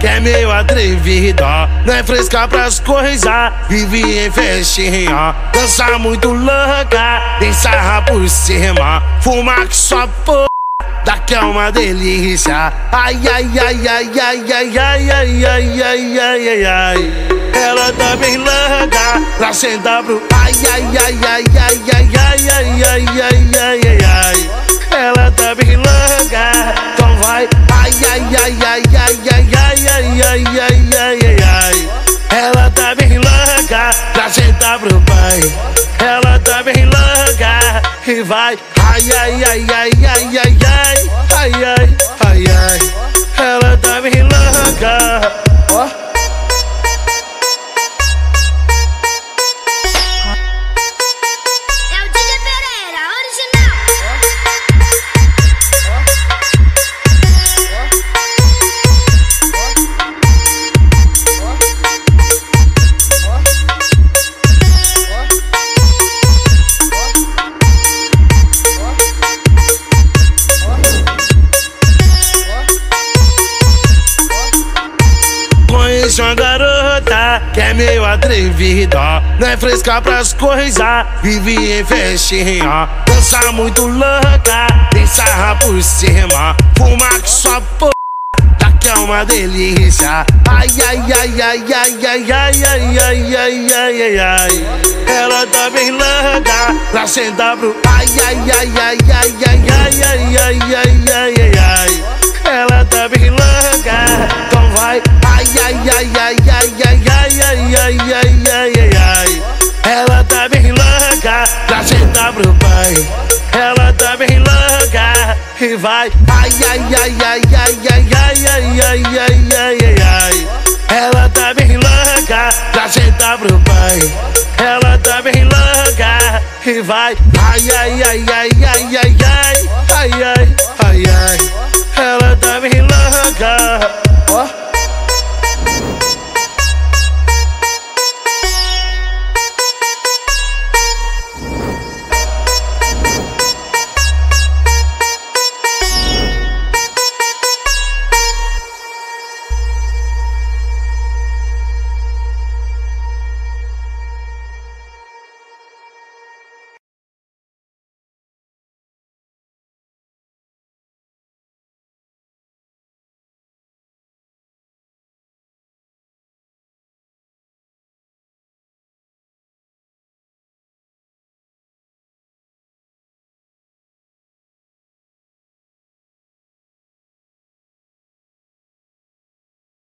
que é meio atrevida. Não é fresca pras coisas, vive em festinha. Dança muito louca, tem sarra por cima. Fuma que só porra. Daqui é uma delícia. Ai, ai, ai, ai, ai, ai, ai, ai, ai, ai, ai, ai, ai. Ela tá bem louca, pra sentar pro ai, ai, ai, ai, ai, ai, ai, ai, ai, ai, ai, ai. Ela tá bem louca, então vai. Ai, ai, ai, ai, ai, ai, ai, ai, ai, ai, ai, ai, ai. Ela tá bem louca, pra sentar pro pai. Ela tá bem louca e vai. Ai, ai, ai, ai, ai, ai, ai, ai, ai, ai, ai. Ela tá bem louca. Uma garota que é meio atrevida. Não é fresca pras coisas, vive em festinha. Dança muito louca, tem sarra por cima. Fuma que só porra. Daqui é uma delícia. Ai, ai, ai, ai, ai, ai, ai, ai, ai, ai, ai, ai, ai. Ela tá bem louca, pra sentar pro ai, ai, ai, ai, ai, ai, ai, ai, ai, ai. Ai, ai, ai, ai, ai, ai, ai, ai, ai, ai, ai. Ela tá bem louca, pra sentar pro pai. Ela tá bem louca e vai. Ai, ai, ai, ai, ai, ai, ai, ai, ai, ai, ai, ai, ai. Ela tá bem louca, pra sentar pro pai. Ela tá bem louca e vai. Ai, ai, ai, ai, ai, ai, ai,